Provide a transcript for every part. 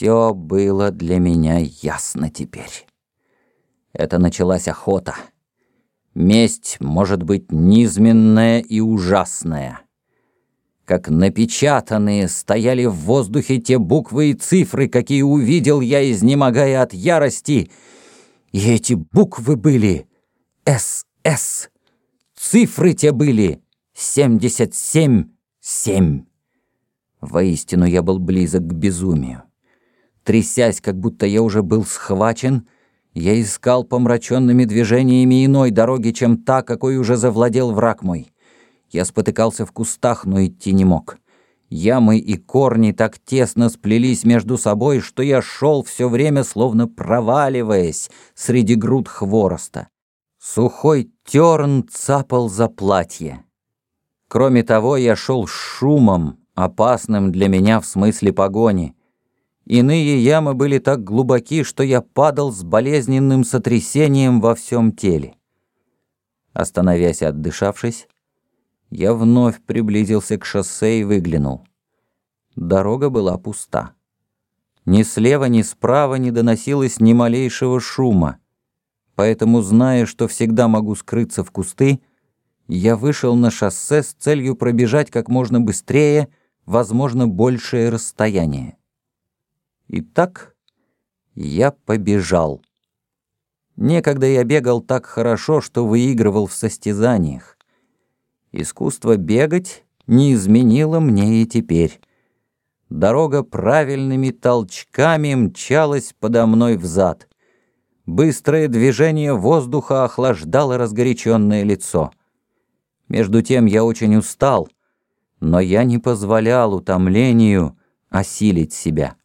Все было для меня ясно теперь. Это началась охота. Месть может быть низменная и ужасная. Как напечатанные стояли в воздухе те буквы и цифры, какие увидел я, изнемогая от ярости. И эти буквы были «СС». Цифры те были «семьдесят семь семь». Воистину я был близок к безумию. Трясясь, как будто я уже был схвачен, я искал помраченными движениями иной дороги, чем та, какой уже завладел враг мой. Я спотыкался в кустах, но идти не мог. Ямы и корни так тесно сплелись между собой, что я шел все время, словно проваливаясь среди груд хвороста. Сухой терн цапал за платье. Кроме того, я шел шумом, опасным для меня в смысле погони. Иные ямы были так глубоки, что я падал с болезненным сотрясением во всем теле. Остановясь отдышавшись, я вновь приблизился к шоссе и выглянул. Дорога была пуста. Ни слева, ни справа не доносилось ни малейшего шума. Поэтому, зная, что всегда могу скрыться в кусты, я вышел на шоссе с целью пробежать как можно быстрее, возможно, большее расстояние. Итак, я побежал. Некогда я бегал так хорошо, что выигрывал в состязаниях. Искусство бегать не изменило мне и теперь. Дорога правильными толчками мчалась подо мной взад. Быстрое движение воздуха охлаждало разгоряченное лицо. Между тем я очень устал, но я не позволял утомлению осилить себя.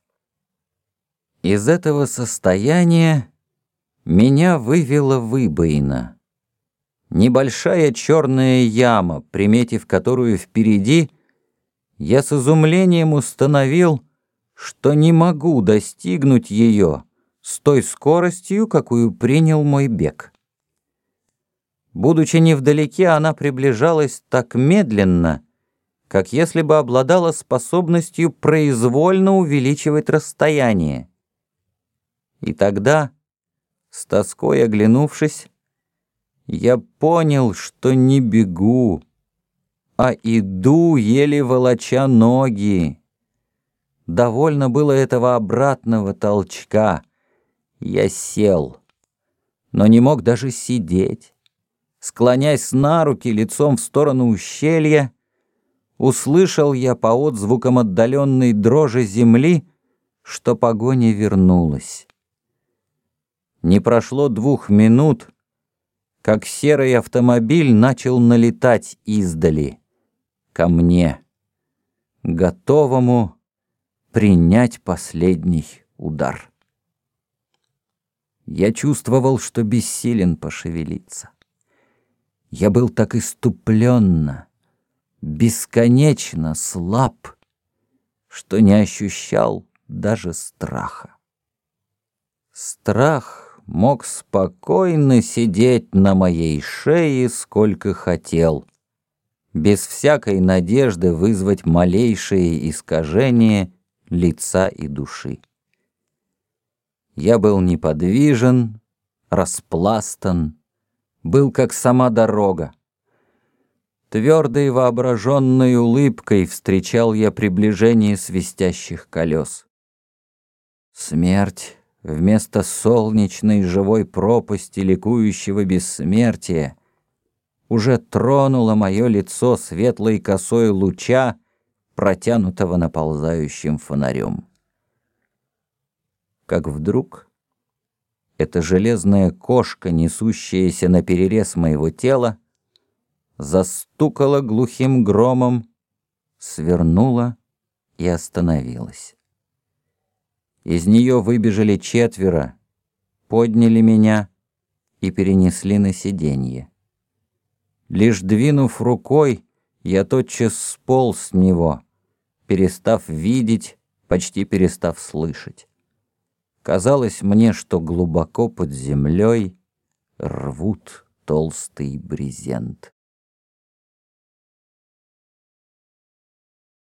Из этого состояния меня вывела выбоина. Небольшая черная яма, приметив которую впереди, я с изумлением установил, что не могу достигнуть ее с той скоростью, какую принял мой бег. Будучи невдалеке, она приближалась так медленно, как если бы обладала способностью произвольно увеличивать расстояние. И тогда, с тоской оглянувшись, я понял, что не бегу, а иду, еле волоча ноги. Довольно было этого обратного толчка. Я сел, но не мог даже сидеть. Склоняясь на руки лицом в сторону ущелья, услышал я по отзвукам отдаленной дрожи земли, что погоня вернулась. Не прошло двух минут, как серый автомобиль начал налетать издали ко мне, готовому принять последний удар. Я чувствовал, что бессилен пошевелиться. Я был так иступленно, бесконечно слаб, что не ощущал даже страха. Страх — мог спокойно сидеть на моей шее сколько хотел, без всякой надежды вызвать малейшие искажения лица и души. Я был неподвижен, распластан, был как сама дорога. Твердой воображенной улыбкой встречал я приближение свистящих колес. Смерть вместо солнечной живой пропасти ликующего бессмертия, уже тронуло мое лицо светлой косой луча, протянутого наползающим фонарем. Как вдруг эта железная кошка, несущаяся на перерез моего тела, застукала глухим громом, свернула и остановилась. Из нее выбежали четверо, подняли меня и перенесли на сиденье. Лишь двинув рукой, я тотчас сполз с него, перестав видеть, почти перестав слышать. Казалось мне, что глубоко под землей рвут толстый брезент.